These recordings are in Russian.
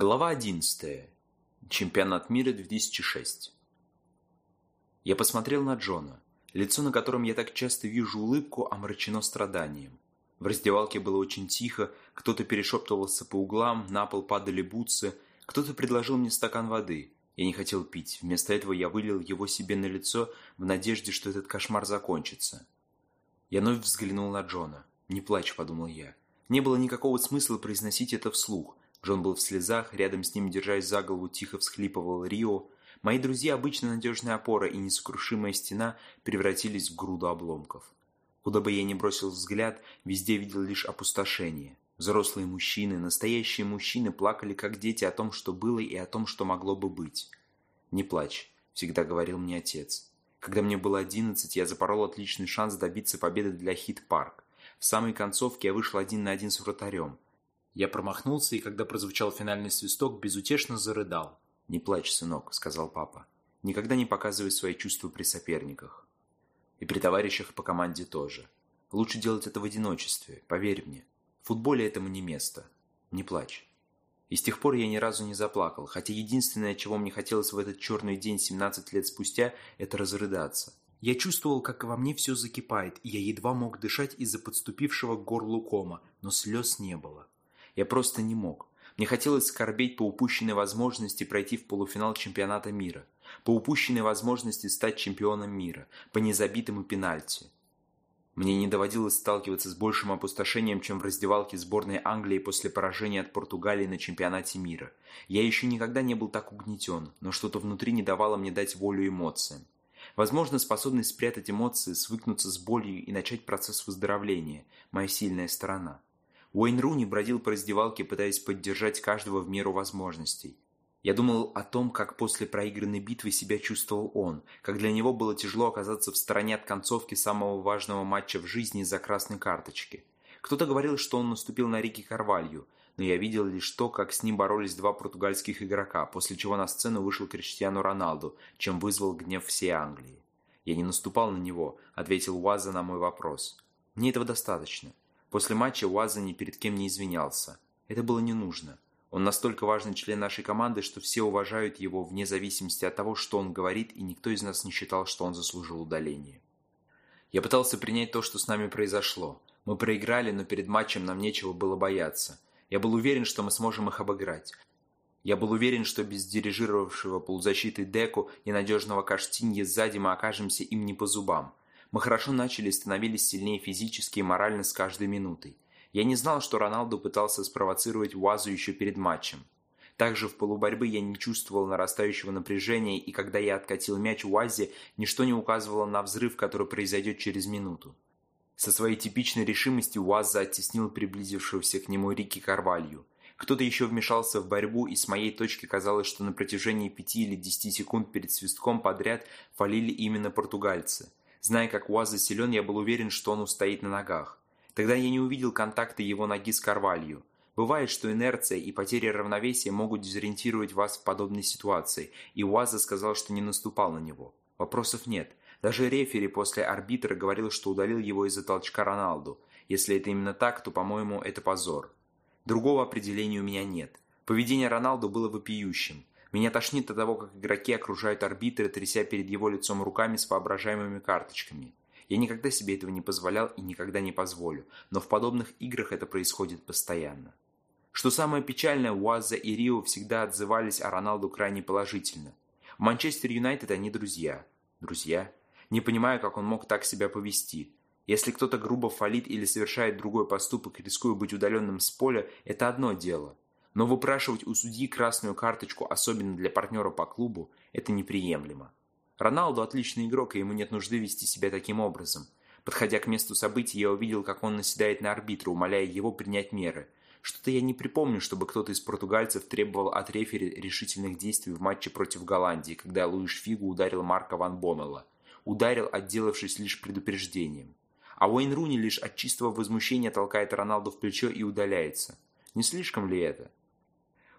Глава 11. Чемпионат мира 2006. Я посмотрел на Джона. Лицо, на котором я так часто вижу улыбку, омрачено страданием. В раздевалке было очень тихо, кто-то перешептывался по углам, на пол падали бутсы, кто-то предложил мне стакан воды. Я не хотел пить, вместо этого я вылил его себе на лицо в надежде, что этот кошмар закончится. Я вновь взглянул на Джона. «Не плачь», — подумал я. Не было никакого смысла произносить это вслух. Джон был в слезах, рядом с ним, держась за голову, тихо всхлипывал Рио. Мои друзья, обычно надежная опора и несокрушимая стена, превратились в груду обломков. Куда бы я ни бросил взгляд, везде видел лишь опустошение. Взрослые мужчины, настоящие мужчины плакали как дети о том, что было и о том, что могло бы быть. «Не плачь», — всегда говорил мне отец. Когда мне было одиннадцать, я запорол отличный шанс добиться победы для Хит-парк. В самой концовке я вышел один на один с вратарем. Я промахнулся, и когда прозвучал финальный свисток, безутешно зарыдал. «Не плачь, сынок», — сказал папа. «Никогда не показывай свои чувства при соперниках. И при товарищах по команде тоже. Лучше делать это в одиночестве, поверь мне. В футболе этому не место. Не плачь». И с тех пор я ни разу не заплакал, хотя единственное, чего мне хотелось в этот черный день 17 лет спустя, это разрыдаться. Я чувствовал, как во мне все закипает, и я едва мог дышать из-за подступившего к горлу кома, но слез не было. Я просто не мог. Мне хотелось скорбеть по упущенной возможности пройти в полуфинал чемпионата мира, по упущенной возможности стать чемпионом мира, по незабитому пенальти. Мне не доводилось сталкиваться с большим опустошением, чем в раздевалке сборной Англии после поражения от Португалии на чемпионате мира. Я еще никогда не был так угнетен, но что-то внутри не давало мне дать волю эмоциям. Возможно, способность спрятать эмоции, свыкнуться с болью и начать процесс выздоровления – моя сильная сторона. Уэйн Руни бродил по раздевалке, пытаясь поддержать каждого в меру возможностей. Я думал о том, как после проигранной битвы себя чувствовал он, как для него было тяжело оказаться в стороне от концовки самого важного матча в жизни из-за красной карточки. Кто-то говорил, что он наступил на Рики Карвалью, но я видел лишь то, как с ним боролись два португальских игрока, после чего на сцену вышел Криштиану Роналду, чем вызвал гнев всей Англии. «Я не наступал на него», — ответил Уаза на мой вопрос. «Мне этого достаточно. После матча Уаза ни перед кем не извинялся. Это было не нужно. Он настолько важный член нашей команды, что все уважают его вне зависимости от того, что он говорит, и никто из нас не считал, что он заслужил удаление. Я пытался принять то, что с нами произошло. Мы проиграли, но перед матчем нам нечего было бояться. Я был уверен, что мы сможем их обыграть. Я был уверен, что без дирижировавшего полузащиты Деку и надежного Каштиньи сзади мы окажемся им не по зубам. Мы хорошо начали и становились сильнее физически и морально с каждой минутой. Я не знал, что Роналду пытался спровоцировать Уазу еще перед матчем. Также в полуборьбы я не чувствовал нарастающего напряжения, и когда я откатил мяч Уазе, ничто не указывало на взрыв, который произойдет через минуту. Со своей типичной решимостью Уаза оттеснил приблизившегося к нему Рики Карвалью. Кто-то еще вмешался в борьбу, и с моей точки казалось, что на протяжении пяти или десяти секунд перед свистком подряд фалили именно португальцы. Зная, как Уаза силен, я был уверен, что он устоит на ногах. Тогда я не увидел контакта его ноги с Карвалью. Бывает, что инерция и потеря равновесия могут дезориентировать вас в подобной ситуации, и Уаза сказал, что не наступал на него. Вопросов нет. Даже рефери после арбитра говорил, что удалил его из-за толчка Роналду. Если это именно так, то, по-моему, это позор. Другого определения у меня нет. Поведение Роналду было вопиющим. Меня тошнит от того, как игроки окружают арбитра, тряся перед его лицом руками с воображаемыми карточками. Я никогда себе этого не позволял и никогда не позволю, но в подобных играх это происходит постоянно. Что самое печальное, Уаза и Рио всегда отзывались о Роналду крайне положительно. В Манчестер Юнайтед они друзья. Друзья? Не понимаю, как он мог так себя повести. Если кто-то грубо фалит или совершает другой поступок, рискуя быть удаленным с поля, это одно дело – но выпрашивать у судьи красную карточку, особенно для партнера по клубу, это неприемлемо. Роналду отличный игрок, и ему нет нужды вести себя таким образом. Подходя к месту событий, я увидел, как он наседает на арбитра, умоляя его принять меры. Что-то я не припомню, чтобы кто-то из португальцев требовал от рефери решительных действий в матче против Голландии, когда Луиш Фигу ударил Марка Ван Бомела. Ударил, отделавшись лишь предупреждением. А Уэйн Руни лишь от чистого возмущения толкает Роналду в плечо и удаляется. Не слишком ли это?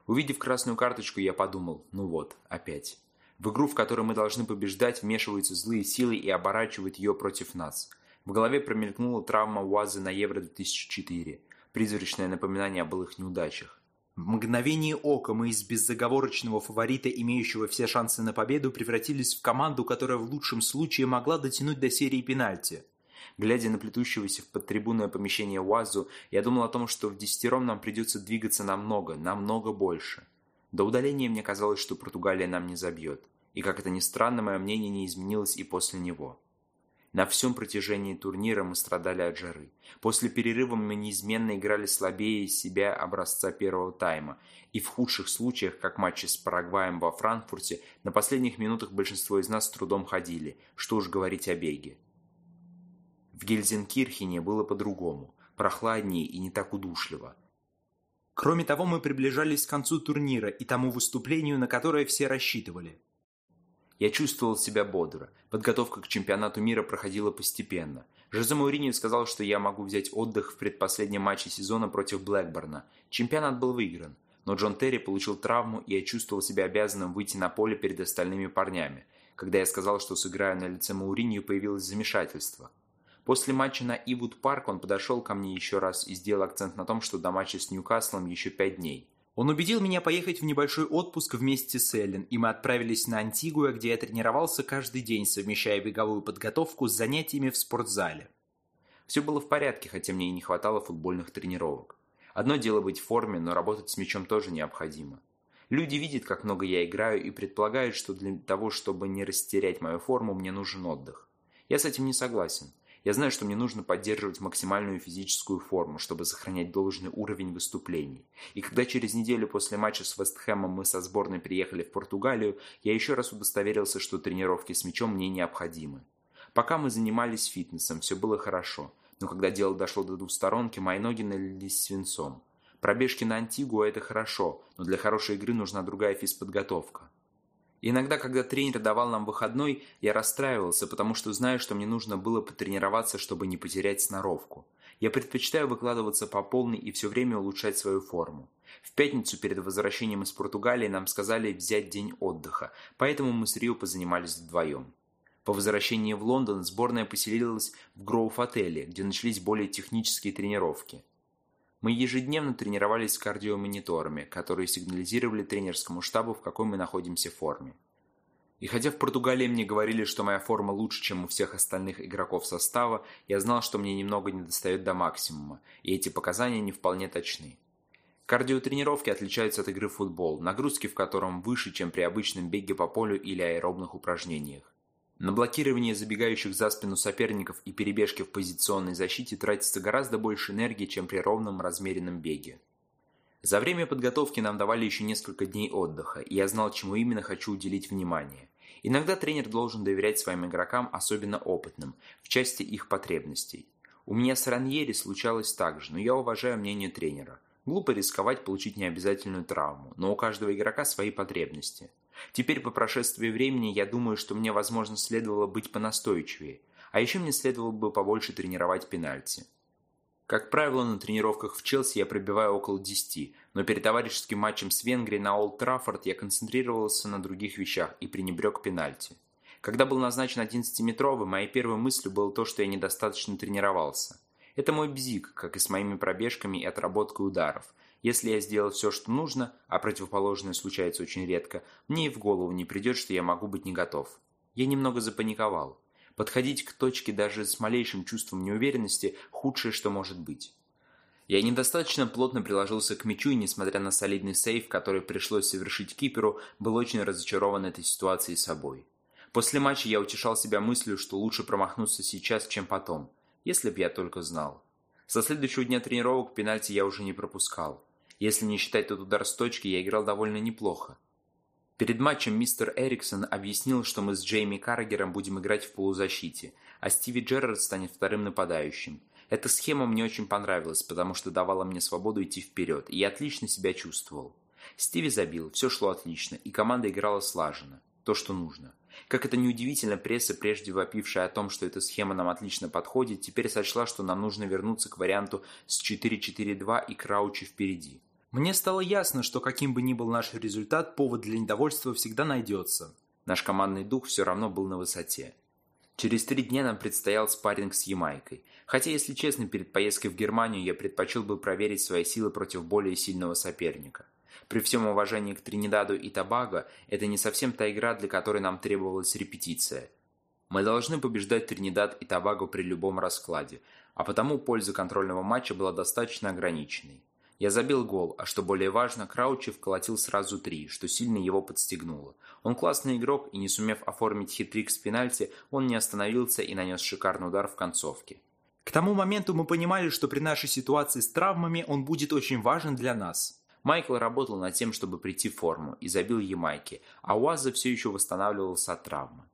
Увидев красную карточку, я подумал, ну вот, опять. В игру, в которой мы должны побеждать, вмешиваются злые силы и оборачивают ее против нас. В голове промелькнула травма Уазы на Евро-2004, призрачное напоминание о былых неудачах. В мгновение ока мы из беззаговорочного фаворита, имеющего все шансы на победу, превратились в команду, которая в лучшем случае могла дотянуть до серии пенальти. Глядя на плетущегося в подтрибунное помещение УАЗу, я думал о том, что в десятером нам придется двигаться намного, намного больше. До удаления мне казалось, что Португалия нам не забьет. И как это ни странно, мое мнение не изменилось и после него. На всем протяжении турнира мы страдали от жары. После перерыва мы неизменно играли слабее себя образца первого тайма. И в худших случаях, как матчи с Парагваем во Франкфурте, на последних минутах большинство из нас с трудом ходили, что уж говорить о беге. В Гельзенкирхене было по-другому, прохладнее и не так удушливо. Кроме того, мы приближались к концу турнира и тому выступлению, на которое все рассчитывали. Я чувствовал себя бодро. Подготовка к чемпионату мира проходила постепенно. Жозе Мауриньо сказал, что я могу взять отдых в предпоследнем матче сезона против Блэкборна. Чемпионат был выигран. Но Джон Терри получил травму, и я чувствовал себя обязанным выйти на поле перед остальными парнями. Когда я сказал, что сыграю на лице Мауриньо, появилось замешательство. После матча на Ивуд Парк он подошел ко мне еще раз и сделал акцент на том, что до матча с Ньюкаслом еще пять дней. Он убедил меня поехать в небольшой отпуск вместе с Эллен, и мы отправились на Антигуа, где я тренировался каждый день, совмещая беговую подготовку с занятиями в спортзале. Все было в порядке, хотя мне и не хватало футбольных тренировок. Одно дело быть в форме, но работать с мячом тоже необходимо. Люди видят, как много я играю, и предполагают, что для того, чтобы не растерять мою форму, мне нужен отдых. Я с этим не согласен. Я знаю, что мне нужно поддерживать максимальную физическую форму, чтобы сохранять должный уровень выступлений. И когда через неделю после матча с Вестхэмом мы со сборной приехали в Португалию, я еще раз удостоверился, что тренировки с мячом мне необходимы. Пока мы занимались фитнесом, все было хорошо. Но когда дело дошло до двусторонки, мои ноги налились свинцом. Пробежки на Антигуа – это хорошо, но для хорошей игры нужна другая физподготовка. Иногда, когда тренер давал нам выходной, я расстраивался, потому что знаю, что мне нужно было потренироваться, чтобы не потерять сноровку. Я предпочитаю выкладываться по полной и все время улучшать свою форму. В пятницу перед возвращением из Португалии нам сказали взять день отдыха, поэтому мы с Рио позанимались вдвоем. По возвращении в Лондон сборная поселилась в Гроув-отеле, где начались более технические тренировки. Мы ежедневно тренировались с кардиомониторами, которые сигнализировали тренерскому штабу, в какой мы находимся форме. И хотя в Португалии мне говорили, что моя форма лучше, чем у всех остальных игроков состава, я знал, что мне немного недостает до максимума, и эти показания не вполне точны. Кардиотренировки отличаются от игры в футбол, нагрузки в котором выше, чем при обычном беге по полю или аэробных упражнениях. На блокирование забегающих за спину соперников и перебежки в позиционной защите тратится гораздо больше энергии, чем при ровном размеренном беге. За время подготовки нам давали еще несколько дней отдыха, и я знал, чему именно хочу уделить внимание. Иногда тренер должен доверять своим игрокам, особенно опытным, в части их потребностей. У меня с Раньери случалось так же, но я уважаю мнение тренера. Глупо рисковать получить необязательную травму, но у каждого игрока свои потребности. Теперь по прошествии времени я думаю, что мне, возможно, следовало быть понастойчивее, а еще мне следовало бы побольше тренировать пенальти. Как правило, на тренировках в Челси я пробиваю около 10, но перед товарищеским матчем с Венгрией на Олд Траффорд я концентрировался на других вещах и пренебрег пенальти. Когда был назначен 11-метровый, моей первой мыслью было то, что я недостаточно тренировался. Это мой бзик, как и с моими пробежками и отработкой ударов, если я сделал все, что нужно, а противоположное случается очень редко, мне и в голову не придет, что я могу быть не готов. Я немного запаниковал. Подходить к точке даже с малейшим чувством неуверенности – худшее, что может быть. Я недостаточно плотно приложился к мячу и, несмотря на солидный сейф, который пришлось совершить киперу, был очень разочарован этой ситуацией собой. После матча я утешал себя мыслью, что лучше промахнуться сейчас, чем потом, если б я только знал. Со следующего дня тренировок пенальти я уже не пропускал. Если не считать тот удар с точки, я играл довольно неплохо. Перед матчем мистер Эриксон объяснил, что мы с Джейми Каррагером будем играть в полузащите, а Стиви Джерард станет вторым нападающим. Эта схема мне очень понравилась, потому что давала мне свободу идти вперед, и я отлично себя чувствовал. Стиви забил, все шло отлично, и команда играла слаженно. То, что нужно. Как это неудивительно, пресса, прежде вопившая о том, что эта схема нам отлично подходит, теперь сочла, что нам нужно вернуться к варианту с 4-4-2 и Краучи впереди. Мне стало ясно, что каким бы ни был наш результат, повод для недовольства всегда найдется. Наш командный дух все равно был на высоте. Через три дня нам предстоял спарринг с Ямайкой. Хотя, если честно, перед поездкой в Германию я предпочел бы проверить свои силы против более сильного соперника. При всем уважении к Тринидаду и Тобаго, это не совсем та игра, для которой нам требовалась репетиция. Мы должны побеждать Тринидад и Тобаго при любом раскладе, а потому польза контрольного матча была достаточно ограниченной. Я забил гол, а что более важно, Краучи вколотил сразу три, что сильно его подстегнуло. Он классный игрок, и не сумев оформить хитрик с пенальти, он не остановился и нанес шикарный удар в концовке. К тому моменту мы понимали, что при нашей ситуации с травмами он будет очень важен для нас. Майкл работал над тем, чтобы прийти в форму, и забил Ямайки, а Уаза все еще восстанавливался от травмы.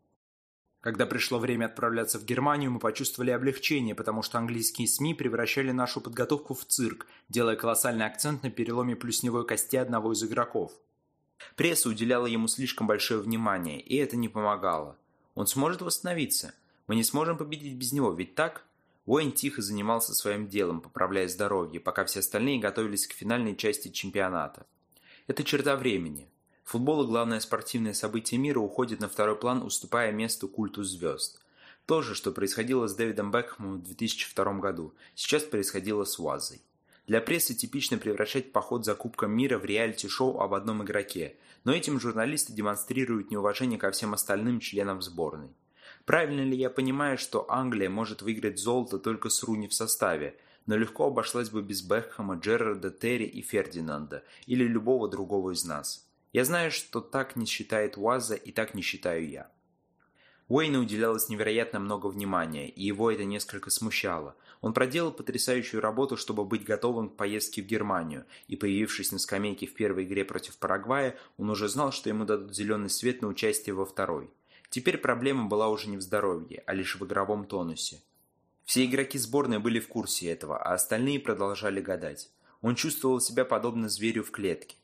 Когда пришло время отправляться в Германию, мы почувствовали облегчение, потому что английские СМИ превращали нашу подготовку в цирк, делая колоссальный акцент на переломе плюсневой кости одного из игроков. Пресса уделяла ему слишком большое внимание, и это не помогало. Он сможет восстановиться. Мы не сможем победить без него, ведь так? Уэйн тихо занимался своим делом, поправляя здоровье, пока все остальные готовились к финальной части чемпионата. Это черта времени. Футбол и главное спортивное событие мира уходит на второй план, уступая месту культу звезд. То же, что происходило с Дэвидом Бекхэмом в 2002 году, сейчас происходило с Уазой. Для прессы типично превращать поход за Кубком мира в реалити-шоу об одном игроке, но этим журналисты демонстрируют неуважение ко всем остальным членам сборной. Правильно ли я понимаю, что Англия может выиграть золото только с Руни в составе, но легко обошлась бы без Бекхэма, Джерарда, Терри и Фердинанда или любого другого из нас? Я знаю, что так не считает Уаза и так не считаю я. Уэйну уделялось невероятно много внимания, и его это несколько смущало. Он проделал потрясающую работу, чтобы быть готовым к поездке в Германию, и появившись на скамейке в первой игре против Парагвая, он уже знал, что ему дадут зеленый свет на участие во второй. Теперь проблема была уже не в здоровье, а лишь в игровом тонусе. Все игроки сборной были в курсе этого, а остальные продолжали гадать. Он чувствовал себя подобно зверю в клетке.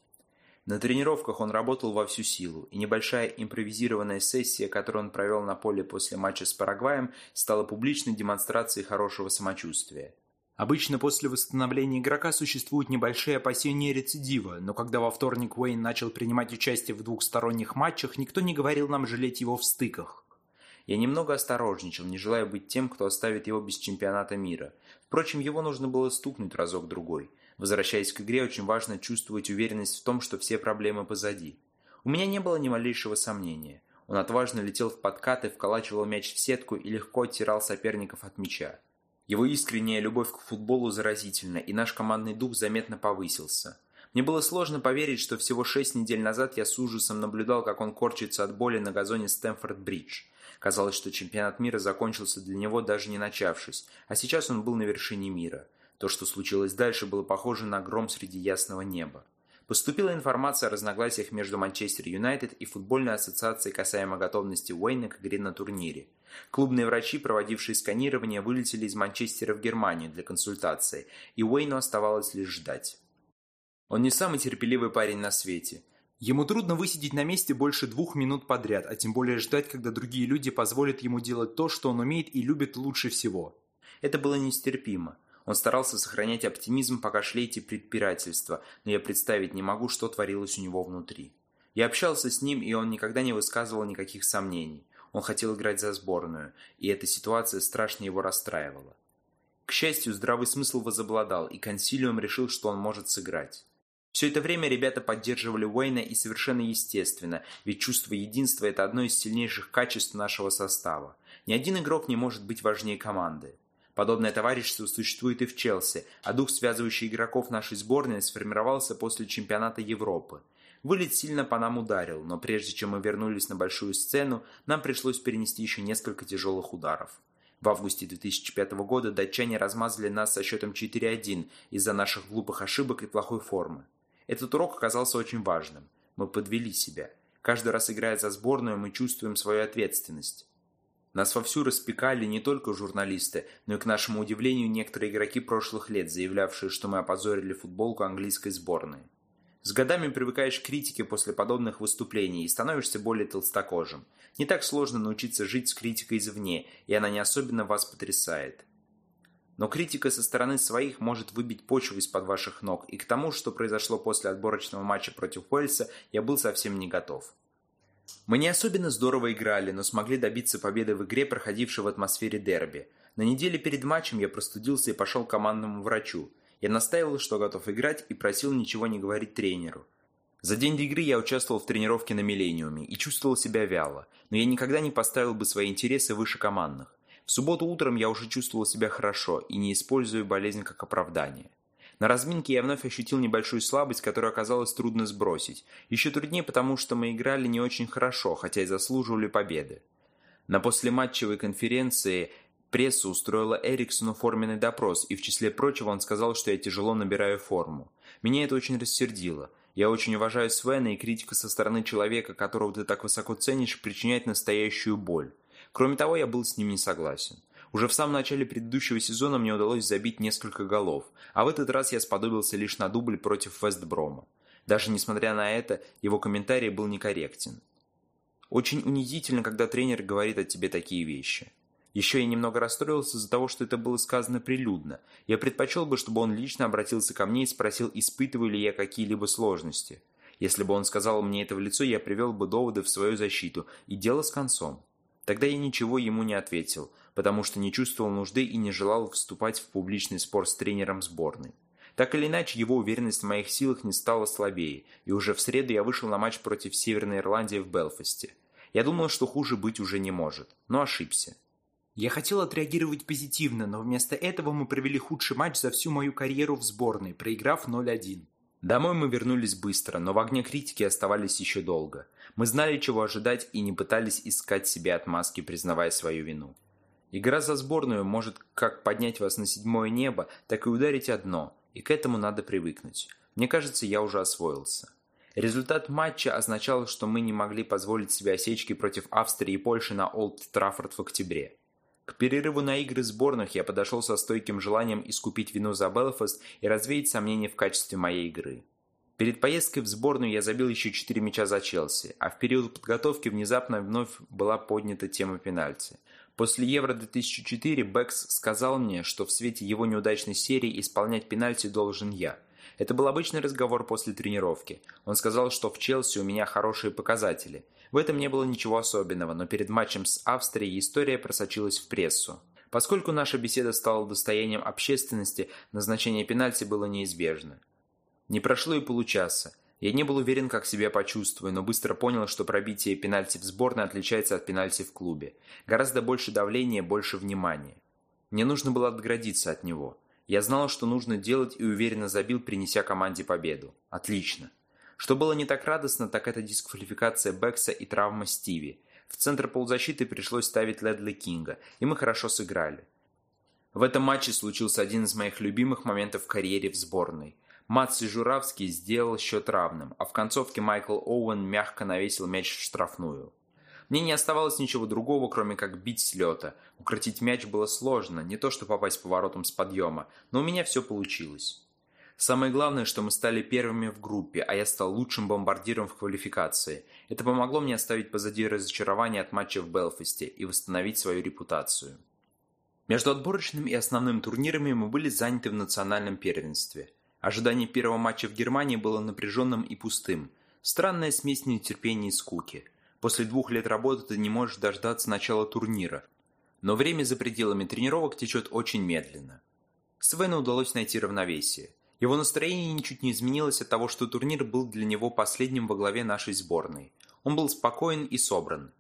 На тренировках он работал во всю силу, и небольшая импровизированная сессия, которую он провел на поле после матча с Парагваем, стала публичной демонстрацией хорошего самочувствия. Обычно после восстановления игрока существуют небольшие опасения рецидива, но когда во вторник Уэйн начал принимать участие в двухсторонних матчах, никто не говорил нам жалеть его в стыках. Я немного осторожничал, не желая быть тем, кто оставит его без чемпионата мира. Впрочем, его нужно было стукнуть разок-другой. Возвращаясь к игре, очень важно чувствовать уверенность в том, что все проблемы позади. У меня не было ни малейшего сомнения. Он отважно летел в подкаты, вколачивал мяч в сетку и легко оттирал соперников от мяча. Его искренняя любовь к футболу заразительна, и наш командный дух заметно повысился. Мне было сложно поверить, что всего шесть недель назад я с ужасом наблюдал, как он корчится от боли на газоне Стэнфорд-Бридж. Казалось, что чемпионат мира закончился для него, даже не начавшись, а сейчас он был на вершине мира. То, что случилось дальше, было похоже на гром среди ясного неба. Поступила информация о разногласиях между Манчестер Юнайтед и футбольной ассоциацией касаемо готовности Уэйна к игре на турнире. Клубные врачи, проводившие сканирование, вылетели из Манчестера в Германию для консультации, и Уэйну оставалось лишь ждать. Он не самый терпеливый парень на свете. Ему трудно высидеть на месте больше двух минут подряд, а тем более ждать, когда другие люди позволят ему делать то, что он умеет и любит лучше всего. Это было нестерпимо. Он старался сохранять оптимизм, пока шли эти предпирательства, но я представить не могу, что творилось у него внутри. Я общался с ним, и он никогда не высказывал никаких сомнений. Он хотел играть за сборную, и эта ситуация страшно его расстраивала. К счастью, здравый смысл возобладал, и консилиум решил, что он может сыграть. Все это время ребята поддерживали Уэйна и совершенно естественно, ведь чувство единства – это одно из сильнейших качеств нашего состава. Ни один игрок не может быть важнее команды. Подобное товарищество существует и в Челси, а дух, связывающий игроков нашей сборной, сформировался после чемпионата Европы. Вылет сильно по нам ударил, но прежде чем мы вернулись на большую сцену, нам пришлось перенести еще несколько тяжелых ударов. В августе 2005 года датчане размазали нас со счетом 4-1 из-за наших глупых ошибок и плохой формы. Этот урок оказался очень важным. Мы подвели себя. Каждый раз играя за сборную, мы чувствуем свою ответственность. Нас вовсю распекали не только журналисты, но и, к нашему удивлению, некоторые игроки прошлых лет, заявлявшие, что мы опозорили футболку английской сборной. С годами привыкаешь к критике после подобных выступлений и становишься более толстокожим. Не так сложно научиться жить с критикой извне, и она не особенно вас потрясает. Но критика со стороны своих может выбить почву из-под ваших ног, и к тому, что произошло после отборочного матча против Уэльса, я был совсем не готов. Мы не особенно здорово играли, но смогли добиться победы в игре, проходившей в атмосфере дерби. На неделе перед матчем я простудился и пошел к командному врачу. Я настаивал, что готов играть, и просил ничего не говорить тренеру. За день до игры я участвовал в тренировке на «Миллениуме» и чувствовал себя вяло, но я никогда не поставил бы свои интересы выше командных. В субботу утром я уже чувствовал себя хорошо и не использую болезнь как оправдание. На разминке я вновь ощутил небольшую слабость, которую оказалось трудно сбросить. Еще труднее, потому что мы играли не очень хорошо, хотя и заслуживали победы. На послематчевой конференции пресса устроила Эриксону форменный допрос, и в числе прочего он сказал, что я тяжело набираю форму. Меня это очень рассердило. Я очень уважаю Свена, и критика со стороны человека, которого ты так высоко ценишь, причиняет настоящую боль. Кроме того, я был с ним не согласен. Уже в самом начале предыдущего сезона мне удалось забить несколько голов, а в этот раз я сподобился лишь на дубль против Вестброма. Даже несмотря на это, его комментарий был некорректен. Очень унизительно, когда тренер говорит о тебе такие вещи. Еще я немного расстроился из-за того, что это было сказано прилюдно. Я предпочел бы, чтобы он лично обратился ко мне и спросил, испытываю ли я какие-либо сложности. Если бы он сказал мне это в лицо, я привел бы доводы в свою защиту, и дело с концом. Тогда я ничего ему не ответил, потому что не чувствовал нужды и не желал вступать в публичный спор с тренером сборной. Так или иначе, его уверенность в моих силах не стала слабее, и уже в среду я вышел на матч против Северной Ирландии в Белфасте. Я думал, что хуже быть уже не может, но ошибся. Я хотел отреагировать позитивно, но вместо этого мы провели худший матч за всю мою карьеру в сборной, проиграв 0-1. Домой мы вернулись быстро, но в огне критики оставались еще долго. Мы знали, чего ожидать и не пытались искать себе отмазки, признавая свою вину. Игра за сборную может как поднять вас на седьмое небо, так и ударить одно, и к этому надо привыкнуть. Мне кажется, я уже освоился. Результат матча означал, что мы не могли позволить себе осечки против Австрии и Польши на Олд Траффорд в октябре. К перерыву на игры сборных я подошел со стойким желанием искупить вину за Белфаст и развеять сомнения в качестве моей игры. Перед поездкой в сборную я забил еще 4 мяча за Челси, а в период подготовки внезапно вновь была поднята тема пенальти – После Евро-2004 Бэкс сказал мне, что в свете его неудачной серии исполнять пенальти должен я. Это был обычный разговор после тренировки. Он сказал, что в Челси у меня хорошие показатели. В этом не было ничего особенного, но перед матчем с Австрией история просочилась в прессу. Поскольку наша беседа стала достоянием общественности, назначение пенальти было неизбежно. Не прошло и получаса. Я не был уверен, как себя почувствую, но быстро понял, что пробитие пенальти в сборной отличается от пенальти в клубе. Гораздо больше давления, больше внимания. Мне нужно было отградиться от него. Я знал, что нужно делать и уверенно забил, принеся команде победу. Отлично. Что было не так радостно, так это дисквалификация Бекса и травма Стиви. В центр полузащиты пришлось ставить Ледли Кинга, и мы хорошо сыграли. В этом матче случился один из моих любимых моментов в карьере в сборной. Матс Журавский сделал счет равным, а в концовке Майкл Оуэн мягко навесил мяч в штрафную. Мне не оставалось ничего другого, кроме как бить с лета. Укротить мяч было сложно, не то что попасть поворотом с подъема, но у меня все получилось. Самое главное, что мы стали первыми в группе, а я стал лучшим бомбардиром в квалификации. Это помогло мне оставить позади разочарование от матча в Белфасте и восстановить свою репутацию. Между отборочным и основным турнирами мы были заняты в национальном первенстве – Ожидание первого матча в Германии было напряженным и пустым. Странная смесь нетерпения и скуки. После двух лет работы ты не можешь дождаться начала турнира. Но время за пределами тренировок течет очень медленно. Свену удалось найти равновесие. Его настроение ничуть не изменилось от того, что турнир был для него последним во главе нашей сборной. Он был спокоен и собран.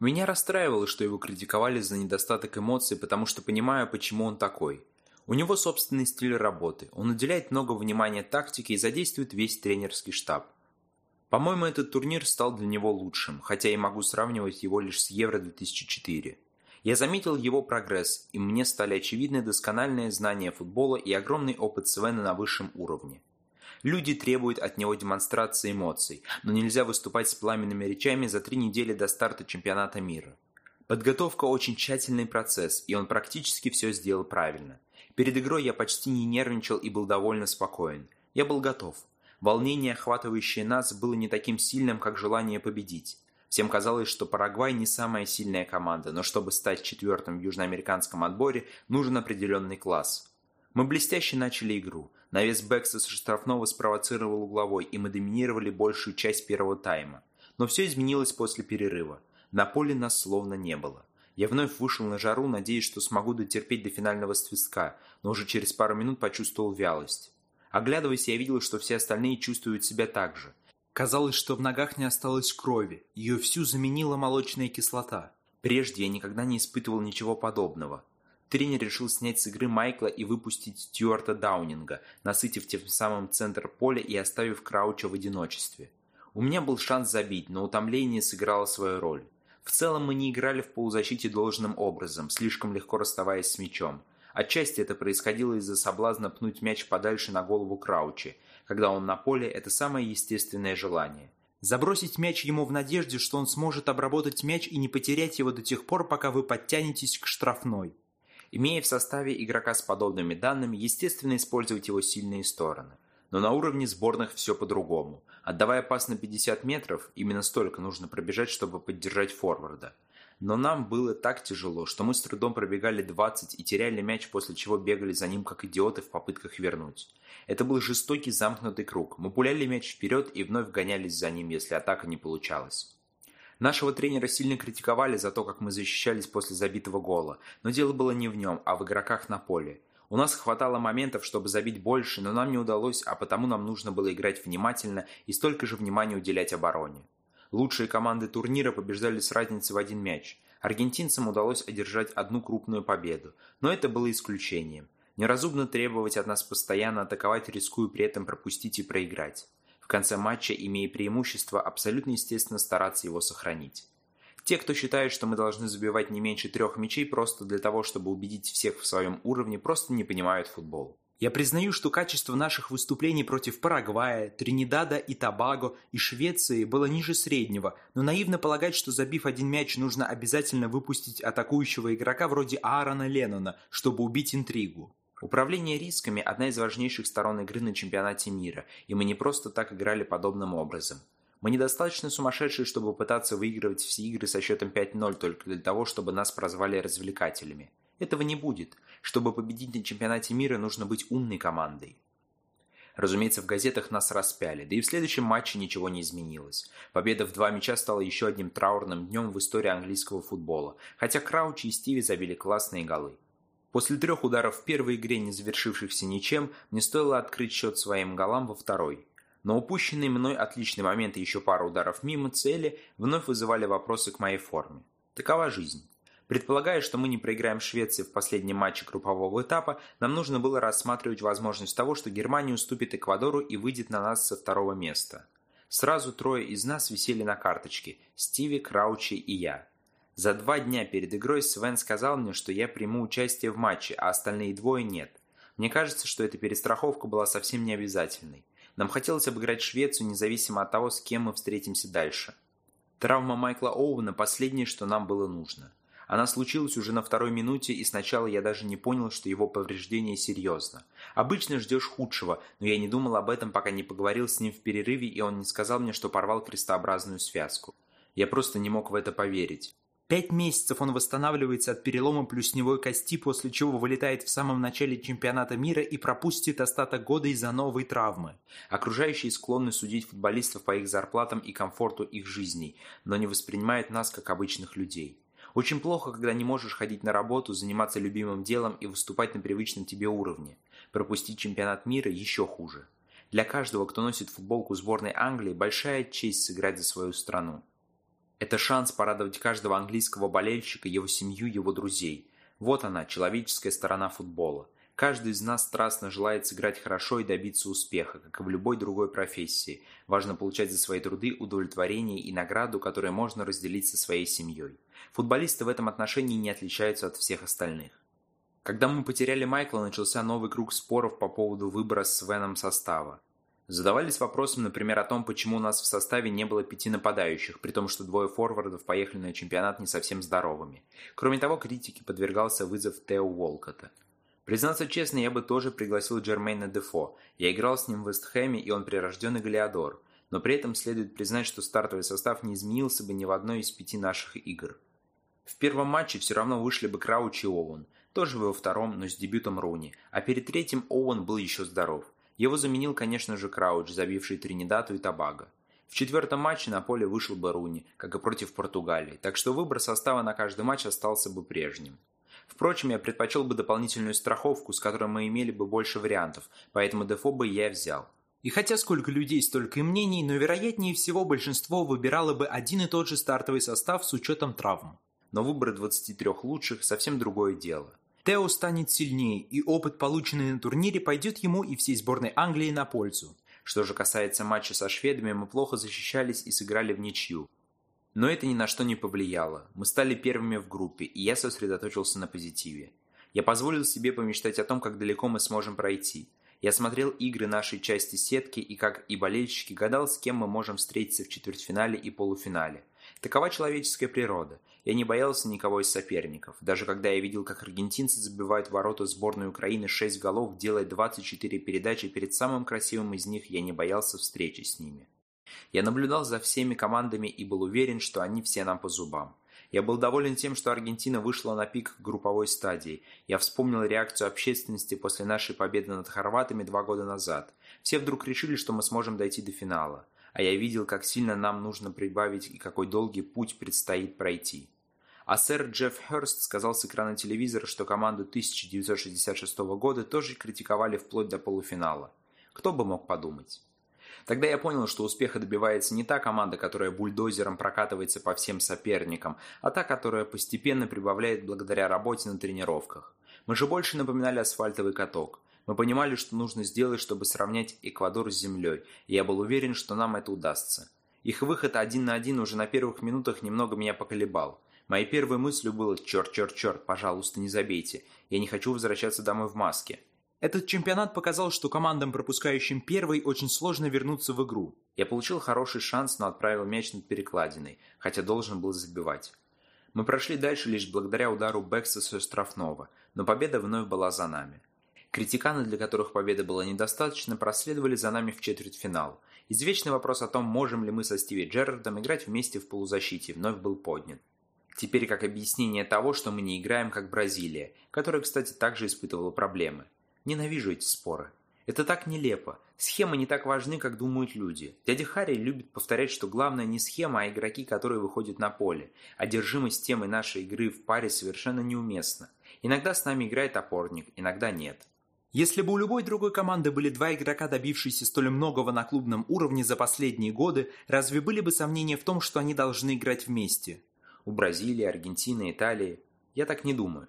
Меня расстраивало, что его критиковали за недостаток эмоций, потому что понимаю, почему он такой – у него собственный стиль работы, он уделяет много внимания тактике и задействует весь тренерский штаб. По-моему, этот турнир стал для него лучшим, хотя и могу сравнивать его лишь с Евро-2004. Я заметил его прогресс, и мне стали очевидны доскональные знания футбола и огромный опыт Свена на высшем уровне. Люди требуют от него демонстрации эмоций, но нельзя выступать с пламенными речами за три недели до старта чемпионата мира. Подготовка очень тщательный процесс, и он практически все сделал правильно. Перед игрой я почти не нервничал и был довольно спокоен. Я был готов. Волнение, охватывающее нас, было не таким сильным, как желание победить. Всем казалось, что Парагвай не самая сильная команда, но чтобы стать четвертым в южноамериканском отборе, нужен определенный класс. Мы блестяще начали игру. Навес Бекса со штрафного спровоцировал угловой, и мы доминировали большую часть первого тайма. Но все изменилось после перерыва. На поле нас словно не было. Я вновь вышел на жару, надеясь, что смогу дотерпеть до финального свистка, но уже через пару минут почувствовал вялость. Оглядываясь, я видел, что все остальные чувствуют себя так же. Казалось, что в ногах не осталось крови, ее всю заменила молочная кислота. Прежде я никогда не испытывал ничего подобного. Тренер решил снять с игры Майкла и выпустить Стюарта Даунинга, насытив тем самым центр поля и оставив Крауча в одиночестве. У меня был шанс забить, но утомление сыграло свою роль. В целом мы не играли в полузащите должным образом, слишком легко расставаясь с мячом. Отчасти это происходило из-за соблазна пнуть мяч подальше на голову Краучи. Когда он на поле, это самое естественное желание. Забросить мяч ему в надежде, что он сможет обработать мяч и не потерять его до тех пор, пока вы подтянетесь к штрафной. Имея в составе игрока с подобными данными, естественно использовать его сильные стороны. Но на уровне сборных все по-другому. Отдавая пас на 50 метров, именно столько нужно пробежать, чтобы поддержать форварда. Но нам было так тяжело, что мы с трудом пробегали 20 и теряли мяч, после чего бегали за ним как идиоты в попытках вернуть. Это был жестокий замкнутый круг. Мы пуляли мяч вперед и вновь гонялись за ним, если атака не получалась. Нашего тренера сильно критиковали за то, как мы защищались после забитого гола, но дело было не в нем, а в игроках на поле. У нас хватало моментов, чтобы забить больше, но нам не удалось, а потому нам нужно было играть внимательно и столько же внимания уделять обороне. Лучшие команды турнира побеждали с разницей в один мяч. Аргентинцам удалось одержать одну крупную победу, но это было исключением. Неразумно требовать от нас постоянно атаковать, рискуя при этом пропустить и проиграть. В конце матча, имея преимущество, абсолютно естественно стараться его сохранить. Те, кто считает, что мы должны забивать не меньше трех мячей просто для того, чтобы убедить всех в своем уровне, просто не понимают футбол. Я признаю, что качество наших выступлений против Парагвая, Тринидада и Тобаго и Швеции было ниже среднего, но наивно полагать, что забив один мяч, нужно обязательно выпустить атакующего игрока вроде Аарона Леннона, чтобы убить интригу. Управление рисками – одна из важнейших сторон игры на чемпионате мира, и мы не просто так играли подобным образом. Мы недостаточно сумасшедшие, чтобы пытаться выигрывать все игры со счетом 5-0 только для того, чтобы нас прозвали развлекателями. Этого не будет. Чтобы победить на чемпионате мира, нужно быть умной командой. Разумеется, в газетах нас распяли, да и в следующем матче ничего не изменилось. Победа в два мяча стала еще одним траурным днем в истории английского футбола, хотя Краучи и Стиви забили классные голы. После трех ударов в первой игре, не завершившихся ничем, мне стоило открыть счет своим голам во второй. Но упущенные мной отличный момент и еще пару ударов мимо цели вновь вызывали вопросы к моей форме. Такова жизнь. Предполагая, что мы не проиграем Швеции в последнем матче группового этапа, нам нужно было рассматривать возможность того, что Германия уступит Эквадору и выйдет на нас со второго места. Сразу трое из нас висели на карточке – Стиви, Краучи и я. За два дня перед игрой Свен сказал мне, что я приму участие в матче, а остальные двое нет. Мне кажется, что эта перестраховка была совсем не обязательной. Нам хотелось обыграть Швецию, независимо от того, с кем мы встретимся дальше. Травма Майкла Оуэна – последнее, что нам было нужно. Она случилась уже на второй минуте, и сначала я даже не понял, что его повреждение серьезно. Обычно ждешь худшего, но я не думал об этом, пока не поговорил с ним в перерыве, и он не сказал мне, что порвал крестообразную связку. Я просто не мог в это поверить. Пять месяцев он восстанавливается от перелома плюсневой кости, после чего вылетает в самом начале чемпионата мира и пропустит остаток года из-за новой травмы. Окружающие склонны судить футболистов по их зарплатам и комфорту их жизней, но не воспринимают нас как обычных людей. Очень плохо, когда не можешь ходить на работу, заниматься любимым делом и выступать на привычном тебе уровне. Пропустить чемпионат мира еще хуже. Для каждого, кто носит футболку сборной Англии, большая честь сыграть за свою страну. Это шанс порадовать каждого английского болельщика, его семью, его друзей. Вот она, человеческая сторона футбола. Каждый из нас страстно желает сыграть хорошо и добиться успеха, как и в любой другой профессии. Важно получать за свои труды удовлетворение и награду, которую можно разделить со своей семьей. Футболисты в этом отношении не отличаются от всех остальных. Когда мы потеряли Майкла, начался новый круг споров по поводу выбора Свеном состава. Задавались вопросом, например, о том, почему у нас в составе не было пяти нападающих, при том, что двое форвардов поехали на чемпионат не совсем здоровыми. Кроме того, критике подвергался вызов Тео Уолкота. Признаться честно, я бы тоже пригласил Джермейна Дефо. Я играл с ним в Вестхэме, и он прирожденный Галиадор. Но при этом следует признать, что стартовый состав не изменился бы ни в одной из пяти наших игр. В первом матче все равно вышли бы Крауч и Оуэн. Тоже во втором, но с дебютом Руни. А перед третьим Оуэн был еще здоров. Его заменил, конечно же, Крауч, забивший Тринидату и Тобаго. В четвертом матче на поле вышел бы Руни, как и против Португалии, так что выбор состава на каждый матч остался бы прежним. Впрочем, я предпочел бы дополнительную страховку, с которой мы имели бы больше вариантов, поэтому Дефо бы я взял. И хотя сколько людей, столько и мнений, но вероятнее всего большинство выбирало бы один и тот же стартовый состав с учетом травм. Но выбор 23 лучших – совсем другое дело. Тео станет сильнее, и опыт, полученный на турнире, пойдет ему и всей сборной Англии на пользу. Что же касается матча со шведами, мы плохо защищались и сыграли в ничью. Но это ни на что не повлияло. Мы стали первыми в группе, и я сосредоточился на позитиве. Я позволил себе помечтать о том, как далеко мы сможем пройти. Я смотрел игры нашей части сетки и, как и болельщики, гадал, с кем мы можем встретиться в четвертьфинале и полуфинале. Такова человеческая природа. Я не боялся никого из соперников. Даже когда я видел, как аргентинцы забивают ворота сборной Украины 6 голов, делая 24 передачи перед самым красивым из них, я не боялся встречи с ними. Я наблюдал за всеми командами и был уверен, что они все нам по зубам. Я был доволен тем, что Аргентина вышла на пик групповой стадии. Я вспомнил реакцию общественности после нашей победы над хорватами два года назад. Все вдруг решили, что мы сможем дойти до финала. А я видел, как сильно нам нужно прибавить и какой долгий путь предстоит пройти. А сэр Джефф Хёрст сказал с экрана телевизора, что команду 1966 года тоже критиковали вплоть до полуфинала. Кто бы мог подумать? Тогда я понял, что успеха добивается не та команда, которая бульдозером прокатывается по всем соперникам, а та, которая постепенно прибавляет благодаря работе на тренировках. Мы же больше напоминали асфальтовый каток. Мы понимали, что нужно сделать, чтобы сравнять Эквадор с землей, и я был уверен, что нам это удастся. Их выход один на один уже на первых минутах немного меня поколебал. Моей первой мыслью было «Черт, черт, черт, пожалуйста, не забейте. Я не хочу возвращаться домой в маске». Этот чемпионат показал, что командам, пропускающим первый, очень сложно вернуться в игру. Я получил хороший шанс, но отправил мяч над перекладиной, хотя должен был забивать. Мы прошли дальше лишь благодаря удару Бекса со штрафного, но победа вновь была за нами. Критиканы, для которых победы было недостаточно, проследовали за нами в четвертьфинал. Извечный вопрос о том, можем ли мы со Стиви Джерардом играть вместе в полузащите, вновь был поднят. Теперь как объяснение того, что мы не играем как Бразилия, которая, кстати, также испытывала проблемы. Ненавижу эти споры. Это так нелепо. Схемы не так важны, как думают люди. Дядя Харри любит повторять, что главное не схема, а игроки, которые выходят на поле. Одержимость темой нашей игры в паре совершенно неуместна. Иногда с нами играет опорник, иногда нет. Если бы у любой другой команды были два игрока, добившиеся столь многого на клубном уровне за последние годы, разве были бы сомнения в том, что они должны играть вместе? у Бразилии, Аргентины, Италии. Я так не думаю.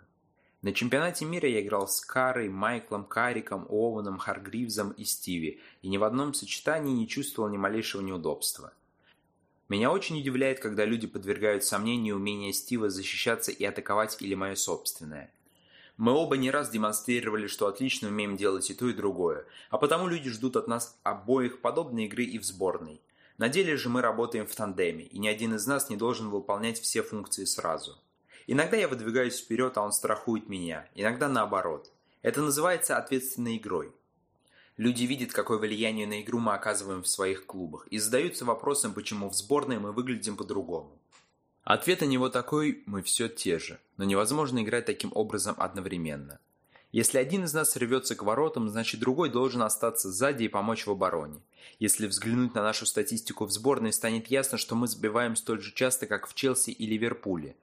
На чемпионате мира я играл с Карой, Майклом, Кариком, Оуэном, Харгривзом и Стиви, и ни в одном сочетании не чувствовал ни малейшего неудобства. Меня очень удивляет, когда люди подвергают сомнению умение Стива защищаться и атаковать или мое собственное. Мы оба не раз демонстрировали, что отлично умеем делать и то, и другое, а потому люди ждут от нас обоих подобной игры и в сборной. На деле же мы работаем в тандеме, и ни один из нас не должен выполнять все функции сразу. Иногда я выдвигаюсь вперед, а он страхует меня, иногда наоборот. Это называется ответственной игрой. Люди видят, какое влияние на игру мы оказываем в своих клубах, и задаются вопросом, почему в сборной мы выглядим по-другому. Ответ на него такой – мы все те же, но невозможно играть таким образом одновременно. Если один из нас рвется к воротам, значит другой должен остаться сзади и помочь в обороне. Если взглянуть на нашу статистику в сборной, станет ясно, что мы сбиваем столь же часто, как в Челси и Ливерпуле.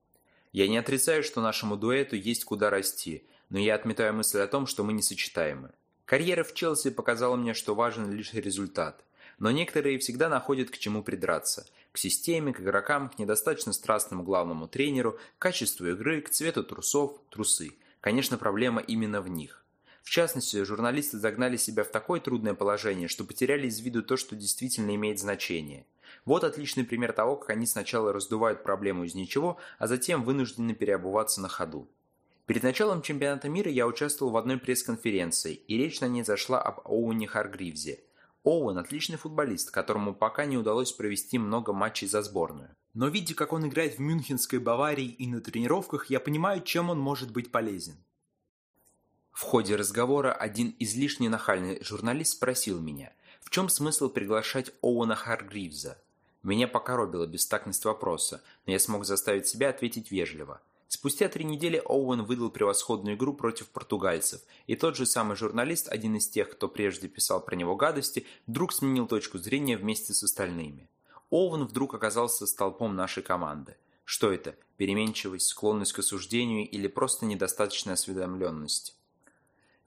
Я не отрицаю, что нашему дуэту есть куда расти, но я отметаю мысль о том, что мы несочетаемы. Карьера в Челси показала мне, что важен лишь результат. Но некоторые всегда находят к чему придраться. К системе, к игрокам, к недостаточно страстному главному тренеру, к качеству игры, к цвету трусов, трусы. Конечно, проблема именно в них. В частности, журналисты загнали себя в такое трудное положение, что потеряли из виду то, что действительно имеет значение. Вот отличный пример того, как они сначала раздувают проблему из ничего, а затем вынуждены переобуваться на ходу. Перед началом чемпионата мира я участвовал в одной пресс-конференции, и речь на ней зашла об Оуэне Харгривзе. Оуэн – отличный футболист, которому пока не удалось провести много матчей за сборную. Но видя, как он играет в мюнхенской Баварии и на тренировках, я понимаю, чем он может быть полезен. В ходе разговора один излишне нахальный журналист спросил меня, в чем смысл приглашать Оуэна Харгривза. Меня покоробила бестактность вопроса, но я смог заставить себя ответить вежливо. Спустя три недели Оуэн выдал превосходную игру против португальцев, и тот же самый журналист, один из тех, кто прежде писал про него гадости, вдруг сменил точку зрения вместе с остальными. Оуэн вдруг оказался столпом нашей команды. Что это? Переменчивость, склонность к осуждению или просто недостаточная осведомленность?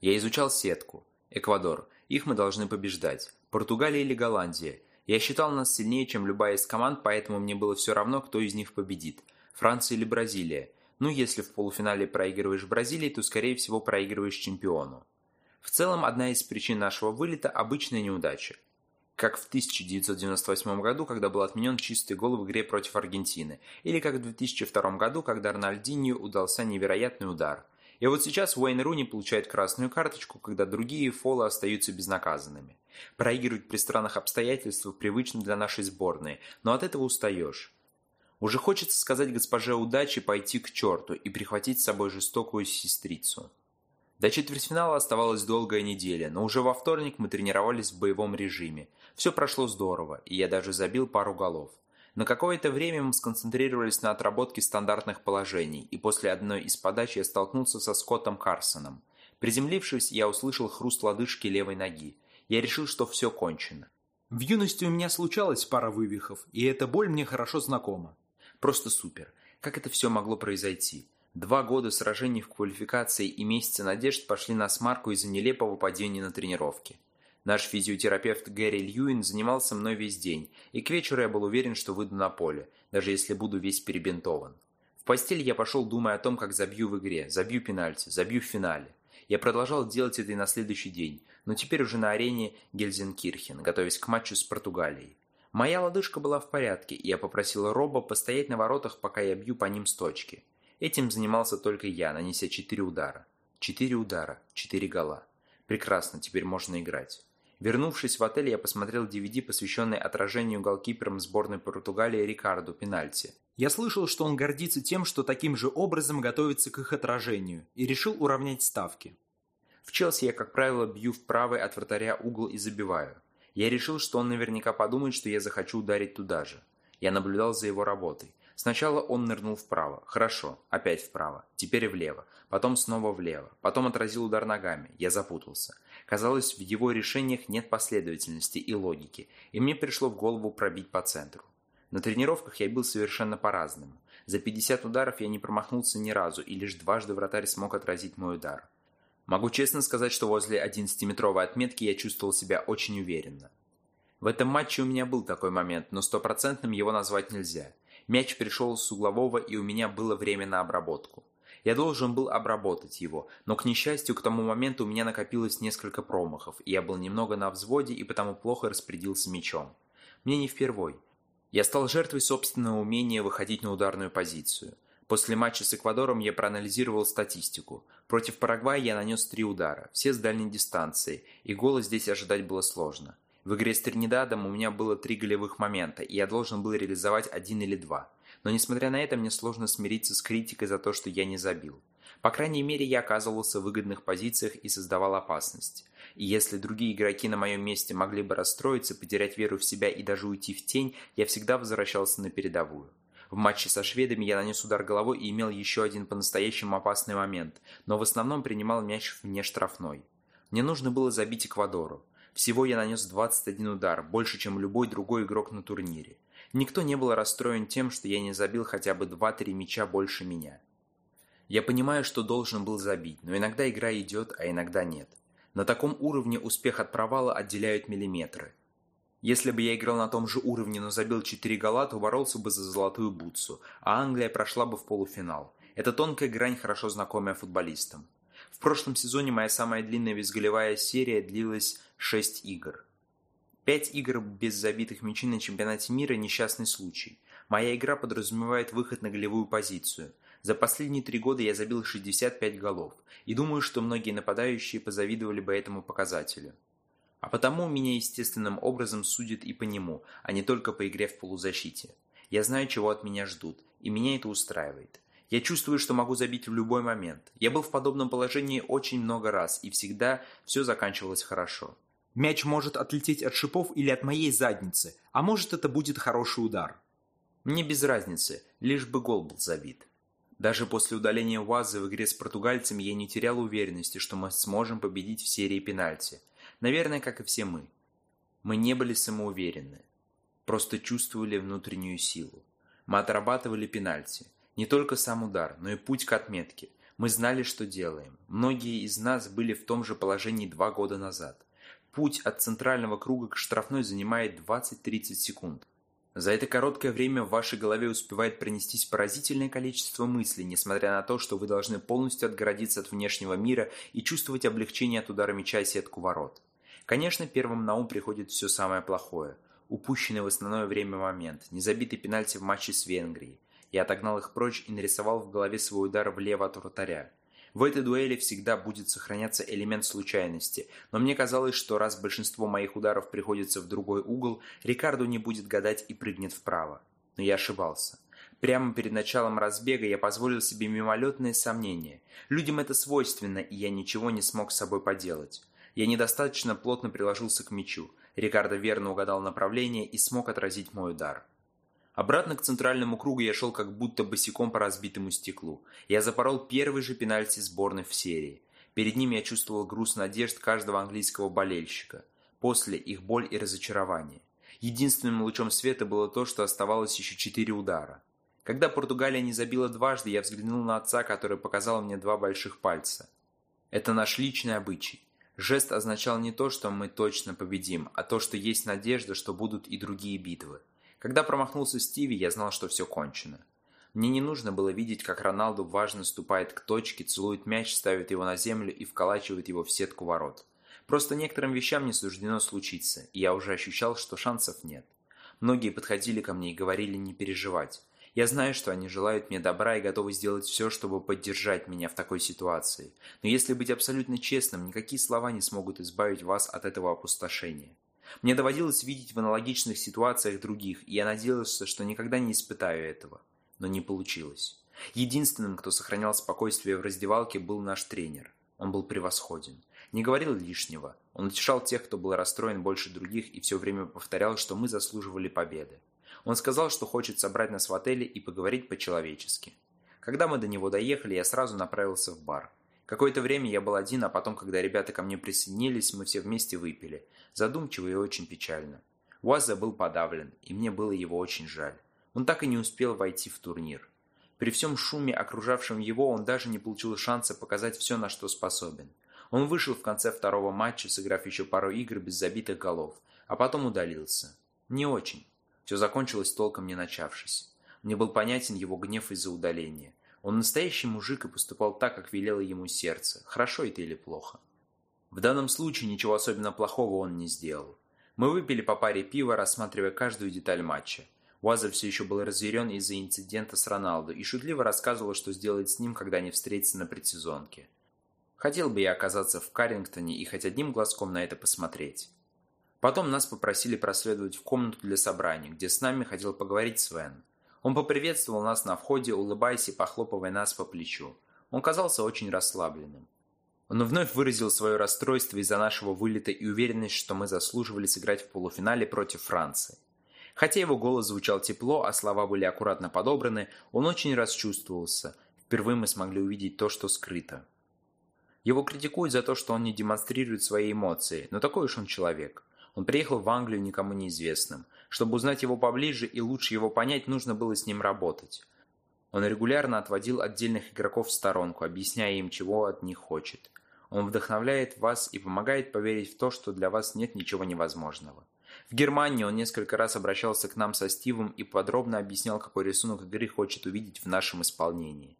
Я изучал сетку. Эквадор. Их мы должны побеждать. Португалия или Голландия. Я считал нас сильнее, чем любая из команд, поэтому мне было все равно, кто из них победит. Франция или Бразилия. Ну, если в полуфинале проигрываешь Бразилии, то, скорее всего, проигрываешь чемпиону. В целом, одна из причин нашего вылета – обычная неудача. Как в 1998 году, когда был отменен чистый гол в игре против Аргентины, или как в 2002 году, когда Рональдинью удался невероятный удар. И вот сейчас Уэйн Руни получает красную карточку, когда другие фолы остаются безнаказанными. Проигрывать при странных обстоятельствах привычно для нашей сборной, но от этого устаешь. Уже хочется сказать госпоже удачи пойти к черту и прихватить с собой жестокую сестрицу. До четвертьфинала оставалась долгая неделя, но уже во вторник мы тренировались в боевом режиме. Все прошло здорово, и я даже забил пару голов. На какое-то время мы сконцентрировались на отработке стандартных положений, и после одной из подач я столкнулся со Скоттом Карсоном. Приземлившись, я услышал хруст лодыжки левой ноги. Я решил, что все кончено. В юности у меня случалась пара вывихов, и эта боль мне хорошо знакома. Просто супер. Как это все могло произойти? Два года сражений в квалификации и месяца надежд пошли на смарку из-за нелепого падения на тренировке. Наш физиотерапевт Гэри Льюин занимался мной весь день, и к вечеру я был уверен, что выйду на поле, даже если буду весь перебинтован. В постель я пошел, думая о том, как забью в игре, забью пенальти, забью в финале. Я продолжал делать это и на следующий день, но теперь уже на арене Гельзенкирхен, готовясь к матчу с Португалией. Моя лодыжка была в порядке, и я попросил Роба постоять на воротах, пока я бью по ним с точки. Этим занимался только я, нанеся четыре удара. Четыре удара, четыре гола. Прекрасно, теперь можно играть. Вернувшись в отель, я посмотрел DVD, посвященный отражению голкипером сборной Португалии Рикарду пенальти. Я слышал, что он гордится тем, что таким же образом готовится к их отражению, и решил уравнять ставки. В Челси я, как правило, бью в правый от вратаря угол и забиваю. Я решил, что он наверняка подумает, что я захочу ударить туда же. Я наблюдал за его работой. Сначала он нырнул вправо. Хорошо. Опять вправо. Теперь влево. Потом снова влево. Потом отразил удар ногами. Я запутался. Казалось, в его решениях нет последовательности и логики, и мне пришло в голову пробить по центру. На тренировках я был совершенно по-разному. За 50 ударов я не промахнулся ни разу, и лишь дважды вратарь смог отразить мой удар. Могу честно сказать, что возле 11-метровой отметки я чувствовал себя очень уверенно. В этом матче у меня был такой момент, но стопроцентным его назвать нельзя. Мяч пришел с углового, и у меня было время на обработку. Я должен был обработать его, но, к несчастью, к тому моменту у меня накопилось несколько промахов, и я был немного на взводе и потому плохо распорядился мячом. Мне не впервой. Я стал жертвой собственного умения выходить на ударную позицию. После матча с Эквадором я проанализировал статистику. Против Парагвая я нанес три удара, все с дальней дистанции, и гола здесь ожидать было сложно. В игре с Тринидадом у меня было три голевых момента, и я должен был реализовать один или два. Но несмотря на это, мне сложно смириться с критикой за то, что я не забил. По крайней мере, я оказывался в выгодных позициях и создавал опасность. И если другие игроки на моем месте могли бы расстроиться, потерять веру в себя и даже уйти в тень, я всегда возвращался на передовую. В матче со шведами я нанес удар головой и имел еще один по-настоящему опасный момент, но в основном принимал мяч вне штрафной. Мне нужно было забить Эквадору. Всего я нанес 21 удар, больше, чем любой другой игрок на турнире. Никто не был расстроен тем, что я не забил хотя бы 2-3 мяча больше меня. Я понимаю, что должен был забить, но иногда игра идет, а иногда нет. На таком уровне успех от провала отделяют миллиметры. Если бы я играл на том же уровне, но забил 4 гола, то боролся бы за золотую бутсу, а Англия прошла бы в полуфинал. Это тонкая грань, хорошо знакомая футболистам. В прошлом сезоне моя самая длинная безголевая серия длилась 6 игр. 5 игр без забитых мячей на чемпионате мира – несчастный случай. Моя игра подразумевает выход на голевую позицию. За последние три года я забил 65 голов, и думаю, что многие нападающие позавидовали бы этому показателю. А потому меня естественным образом судят и по нему, а не только по игре в полузащите. Я знаю, чего от меня ждут, и меня это устраивает. Я чувствую, что могу забить в любой момент. Я был в подобном положении очень много раз, и всегда все заканчивалось хорошо. Мяч может отлететь от шипов или от моей задницы, а может это будет хороший удар. Мне без разницы, лишь бы гол был забит. Даже после удаления Уазы в игре с португальцами я не терял уверенности, что мы сможем победить в серии пенальти. Наверное, как и все мы. Мы не были самоуверенны. просто чувствовали внутреннюю силу. Мы отрабатывали пенальти. Не только сам удар, но и путь к отметке. Мы знали, что делаем. Многие из нас были в том же положении два года назад. Путь от центрального круга к штрафной занимает 20-30 секунд. За это короткое время в вашей голове успевает пронестись поразительное количество мыслей, несмотря на то, что вы должны полностью отгородиться от внешнего мира и чувствовать облегчение от удара мяча и сетку ворот. Конечно, первым на ум приходит все самое плохое. Упущенный в основное время момент, незабитый пенальти в матче с Венгрией. Я отогнал их прочь и нарисовал в голове свой удар влево от вратаря. В этой дуэли всегда будет сохраняться элемент случайности, но мне казалось, что раз большинство моих ударов приходится в другой угол, Рикардо не будет гадать и прыгнет вправо. Но я ошибался. Прямо перед началом разбега я позволил себе мимолетное сомнение. Людям это свойственно, и я ничего не смог с собой поделать. Я недостаточно плотно приложился к мячу. Рикардо верно угадал направление и смог отразить мой удар. Обратно к центральному кругу я шел как будто босиком по разбитому стеклу. Я запорол первый же пенальти сборной в серии. Перед ним я чувствовал груз надежд каждого английского болельщика. После их боль и разочарование. Единственным лучом света было то, что оставалось еще четыре удара. Когда Португалия не забила дважды, я взглянул на отца, который показал мне два больших пальца. Это наш личный обычай. Жест означал не то, что мы точно победим, а то, что есть надежда, что будут и другие битвы. Когда промахнулся Стиви, я знал, что все кончено. Мне не нужно было видеть, как Роналду важно ступает к точке, целует мяч, ставит его на землю и вколачивает его в сетку ворот. Просто некоторым вещам не суждено случиться, и я уже ощущал, что шансов нет. Многие подходили ко мне и говорили не переживать. Я знаю, что они желают мне добра и готовы сделать все, чтобы поддержать меня в такой ситуации. Но если быть абсолютно честным, никакие слова не смогут избавить вас от этого опустошения. Мне доводилось видеть в аналогичных ситуациях других, и я надеялся, что никогда не испытаю этого. Но не получилось. Единственным, кто сохранял спокойствие в раздевалке, был наш тренер. Он был превосходен. Не говорил лишнего. Он утешал тех, кто был расстроен больше других, и все время повторял, что мы заслуживали победы. Он сказал, что хочет собрать нас в отеле и поговорить по-человечески. Когда мы до него доехали, я сразу направился в бар. Какое-то время я был один, а потом, когда ребята ко мне присоединились, мы все вместе выпили. Задумчиво и очень печально. Уаза был подавлен, и мне было его очень жаль. Он так и не успел войти в турнир. При всем шуме, окружавшем его, он даже не получил шанса показать все, на что способен. Он вышел в конце второго матча, сыграв еще пару игр без забитых голов, а потом удалился. Не очень. Все закончилось толком не начавшись. Мне был понятен его гнев из-за удаления. Он настоящий мужик и поступал так, как велело ему сердце, хорошо это или плохо. В данном случае ничего особенно плохого он не сделал. Мы выпили по паре пива, рассматривая каждую деталь матча. Уаза все еще был разъярен из-за инцидента с Роналду и шутливо рассказывал, что сделает с ним, когда они встретятся на предсезонке. Хотел бы я оказаться в Каррингтоне и хоть одним глазком на это посмотреть. Потом нас попросили проследовать в комнату для собраний, где с нами хотел поговорить Свен. Он поприветствовал нас на входе, улыбаясь и похлопывая нас по плечу. Он казался очень расслабленным. Он вновь выразил свое расстройство из-за нашего вылета и уверенность, что мы заслуживали сыграть в полуфинале против Франции. Хотя его голос звучал тепло, а слова были аккуратно подобраны, он очень расчувствовался. Впервые мы смогли увидеть то, что скрыто. Его критикуют за то, что он не демонстрирует свои эмоции, но такой уж он человек. Он приехал в Англию никому неизвестным. Чтобы узнать его поближе и лучше его понять, нужно было с ним работать. Он регулярно отводил отдельных игроков в сторонку, объясняя им, чего от них хочет. Он вдохновляет вас и помогает поверить в то, что для вас нет ничего невозможного. В Германии он несколько раз обращался к нам со Стивом и подробно объяснял, какой рисунок игры хочет увидеть в нашем исполнении.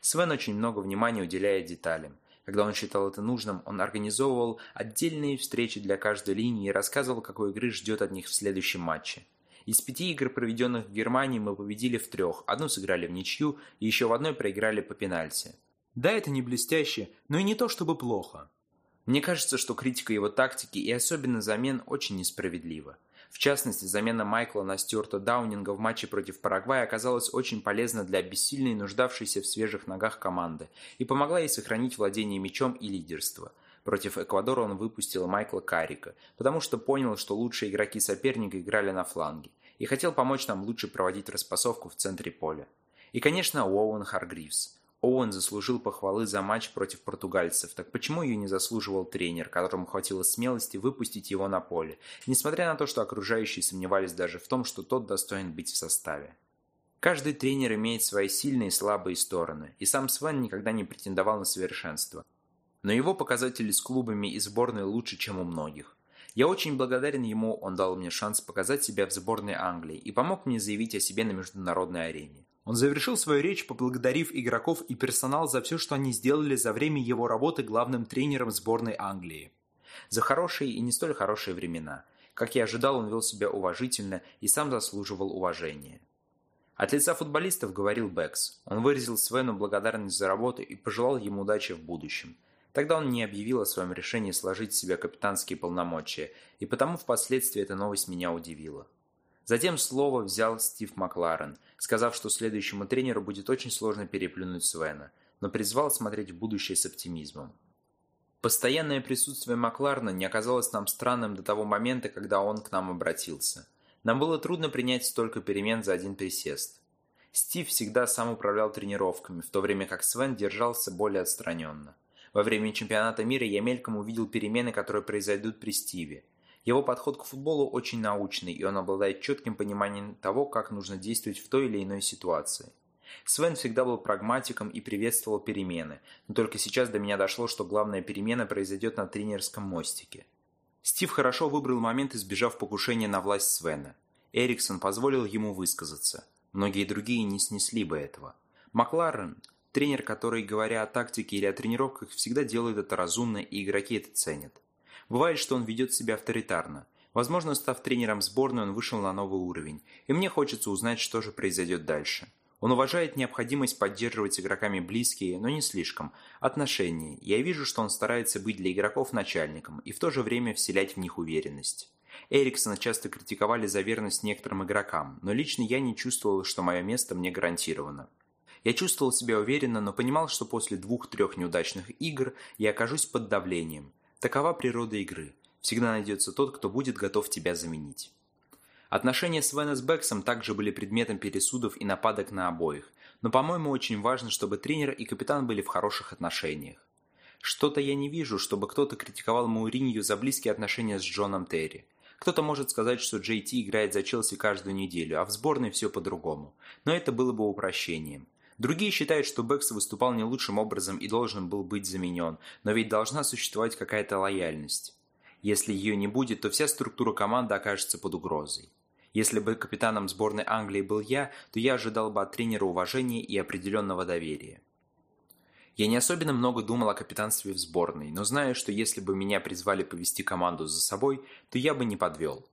Свен очень много внимания уделяет деталям. Когда он считал это нужным, он организовывал отдельные встречи для каждой линии и рассказывал, какой игры ждет от них в следующем матче. Из пяти игр, проведенных в Германии, мы победили в трех, одну сыграли в ничью и еще в одной проиграли по пенальти. Да, это не блестяще, но и не то чтобы плохо. Мне кажется, что критика его тактики и особенно замен очень несправедлива. В частности, замена Майкла на Стюарта Даунинга в матче против Парагвая оказалась очень полезна для бессильной нуждавшейся в свежих ногах команды и помогла ей сохранить владение мячом и лидерство. Против Эквадора он выпустил Майкла Карика, потому что понял, что лучшие игроки соперника играли на фланге, и хотел помочь нам лучше проводить распасовку в центре поля. И, конечно, Уоуэн Харгривс. Оуэн заслужил похвалы за матч против португальцев, так почему ее не заслуживал тренер, которому хватило смелости выпустить его на поле, несмотря на то, что окружающие сомневались даже в том, что тот достоин быть в составе? Каждый тренер имеет свои сильные и слабые стороны, и сам Свен никогда не претендовал на совершенство. Но его показатели с клубами и сборной лучше, чем у многих. Я очень благодарен ему, он дал мне шанс показать себя в сборной Англии и помог мне заявить о себе на международной арене. Он завершил свою речь, поблагодарив игроков и персонал за все, что они сделали за время его работы главным тренером сборной Англии. За хорошие и не столь хорошие времена. Как я ожидал, он вел себя уважительно и сам заслуживал уважения. От лица футболистов говорил Бэкс. Он выразил Свену благодарность за работу и пожелал ему удачи в будущем. Тогда он не объявил о своем решении сложить в себя капитанские полномочия, и потому впоследствии эта новость меня удивила. Затем слово взял Стив Макларен, сказав, что следующему тренеру будет очень сложно переплюнуть Свена, но призвал смотреть в будущее с оптимизмом. Постоянное присутствие Макларна не оказалось нам странным до того момента, когда он к нам обратился. Нам было трудно принять столько перемен за один присест. Стив всегда сам управлял тренировками, в то время как Свен держался более отстраненно. Во время чемпионата мира я мельком увидел перемены, которые произойдут при Стиве. Его подход к футболу очень научный, и он обладает четким пониманием того, как нужно действовать в той или иной ситуации. Свен всегда был прагматиком и приветствовал перемены, но только сейчас до меня дошло, что главная перемена произойдет на тренерском мостике. Стив хорошо выбрал момент, избежав покушения на власть Свена. Эриксон позволил ему высказаться. Многие другие не снесли бы этого. Макларен – тренер, который, говоря о тактике или о тренировках, всегда делает это разумно, и игроки это ценят. Бывает, что он ведет себя авторитарно. Возможно, став тренером сборной, он вышел на новый уровень, и мне хочется узнать, что же произойдет дальше. Он уважает необходимость поддерживать с игроками близкие, но не слишком, отношения. Я вижу, что он старается быть для игроков начальником и в то же время вселять в них уверенность. Эриксона часто критиковали за верность некоторым игрокам, но лично я не чувствовал, что мое место мне гарантировано. Я чувствовал себя уверенно, но понимал, что после двух-трех неудачных игр я окажусь под давлением. Такова природа игры. Всегда найдется тот, кто будет готов тебя заменить. Отношения Свена с Бэксом также были предметом пересудов и нападок на обоих, но, по-моему, очень важно, чтобы тренер и капитан были в хороших отношениях. Что-то я не вижу, чтобы кто-то критиковал Мауринью за близкие отношения с Джоном Терри. Кто-то может сказать, что Джей Ти играет за Челси каждую неделю, а в сборной все по-другому. Но это было бы упрощением. Другие считают, что Бэкс выступал не лучшим образом и должен был быть заменен, но ведь должна существовать какая-то лояльность. Если ее не будет, то вся структура команды окажется под угрозой. Если бы капитаном сборной Англии был я, то я ожидал бы от тренера уважения и определенного доверия. Я не особенно много думал о капитанстве в сборной, но знаю, что если бы меня призвали повести команду за собой, то я бы не подвел.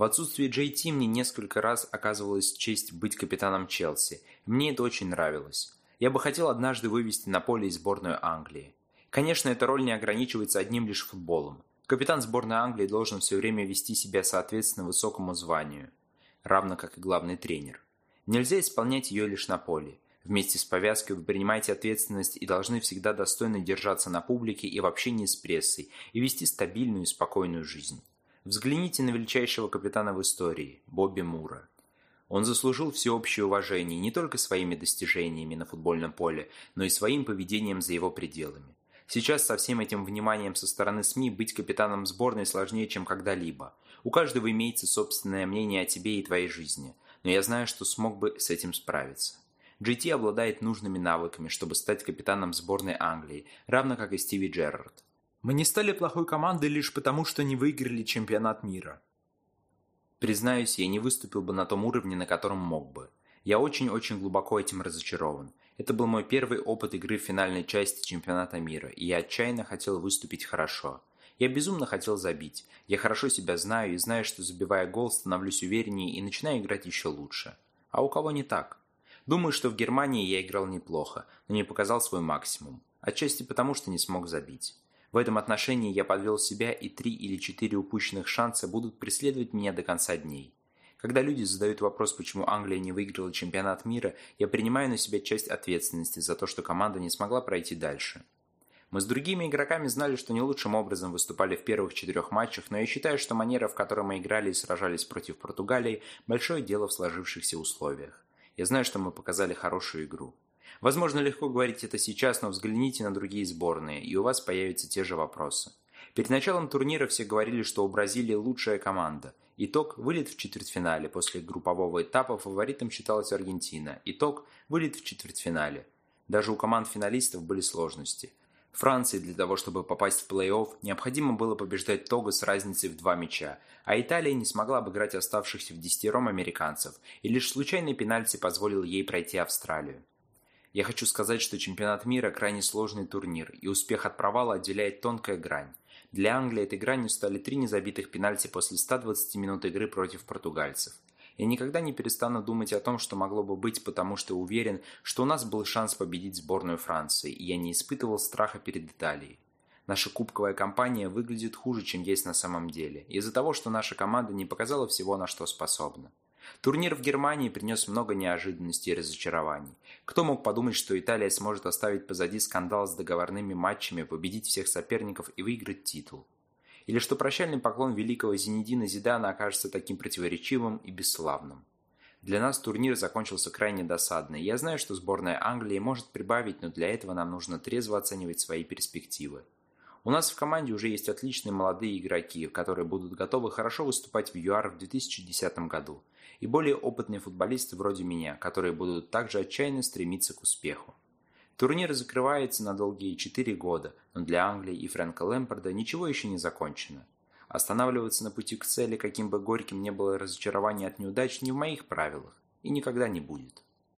В отсутствие Джей Ти мне несколько раз оказывалась честь быть капитаном Челси. Мне это очень нравилось. Я бы хотел однажды вывести на поле сборную Англии. Конечно, эта роль не ограничивается одним лишь футболом. Капитан сборной Англии должен все время вести себя соответственно высокому званию равно как и главный тренер. Нельзя исполнять ее лишь на поле. Вместе с повязкой вы принимаете ответственность и должны всегда достойно держаться на публике и в общении с прессой и вести стабильную и спокойную жизнь. Взгляните на величайшего капитана в истории – Бобби Мура. Он заслужил всеобщее уважение не только своими достижениями на футбольном поле, но и своим поведением за его пределами. Сейчас со всем этим вниманием со стороны СМИ быть капитаном сборной сложнее, чем когда-либо. У каждого имеется собственное мнение о тебе и твоей жизни, но я знаю, что смог бы с этим справиться. GT обладает нужными навыками, чтобы стать капитаном сборной Англии, равно как и Стиви Джерард. Мы не стали плохой командой лишь потому, что не выиграли чемпионат мира. Признаюсь, я не выступил бы на том уровне, на котором мог бы. Я очень-очень глубоко этим разочарован. Это был мой первый опыт игры в финальной части чемпионата мира, и я отчаянно хотел выступить хорошо. Я безумно хотел забить. Я хорошо себя знаю и знаю, что забивая гол, становлюсь увереннее и начинаю играть еще лучше. А у кого не так? Думаю, что в Германии я играл неплохо, но не показал свой максимум. Отчасти потому, что не смог забить. В этом отношении я подвел себя, и три или четыре упущенных шанса будут преследовать меня до конца дней. Когда люди задают вопрос, почему Англия не выиграла чемпионат мира, я принимаю на себя часть ответственности за то, что команда не смогла пройти дальше. Мы с другими игроками знали, что не лучшим образом выступали в первых четырех матчах, но я считаю, что манера, в которой мы играли и сражались против Португалии, большое дело в сложившихся условиях. Я знаю, что мы показали хорошую игру. Возможно, легко говорить это сейчас, но взгляните на другие сборные, и у вас появятся те же вопросы. Перед началом турнира все говорили, что у Бразилии лучшая команда. Итог – вылет в четвертьфинале. После группового этапа фаворитом считалась Аргентина. Итог – вылет в четвертьфинале. Даже у команд финалистов были сложности. Франции для того, чтобы попасть в плей-офф, необходимо было побеждать Того с разницей в два мяча, а Италия не смогла обыграть оставшихся в десятером американцев, и лишь случайный пенальти позволил ей пройти Австралию. Я хочу сказать, что чемпионат мира – крайне сложный турнир, и успех от провала отделяет тонкая грань. Для Англии этой гранью стали три незабитых пенальти после 120 минут игры против португальцев. Я никогда не перестану думать о том, что могло бы быть, потому что уверен, что у нас был шанс победить сборную Франции, и я не испытывал страха перед Италией. Наша кубковая кампания выглядит хуже, чем есть на самом деле, из-за того, что наша команда не показала всего, на что способна. Турнир в Германии принес много неожиданностей и разочарований. Кто мог подумать, что Италия сможет оставить позади скандал с договорными матчами, победить всех соперников и выиграть титул? Или что прощальный поклон великого Зинедина Зидана окажется таким противоречивым и бесславным. Для нас турнир закончился крайне досадно, я знаю, что сборная Англии может прибавить, но для этого нам нужно трезво оценивать свои перспективы. У нас в команде уже есть отличные молодые игроки, которые будут готовы хорошо выступать в ЮАР в 2010 году, и более опытные футболисты вроде меня, которые будут также отчаянно стремиться к успеху. Турнир закрывается на долгие 4 года, но для Англии и Фрэнка Лэмпорда ничего еще не закончено. Останавливаться на пути к цели, каким бы горьким не было разочарование от неудач, не в моих правилах и никогда не будет.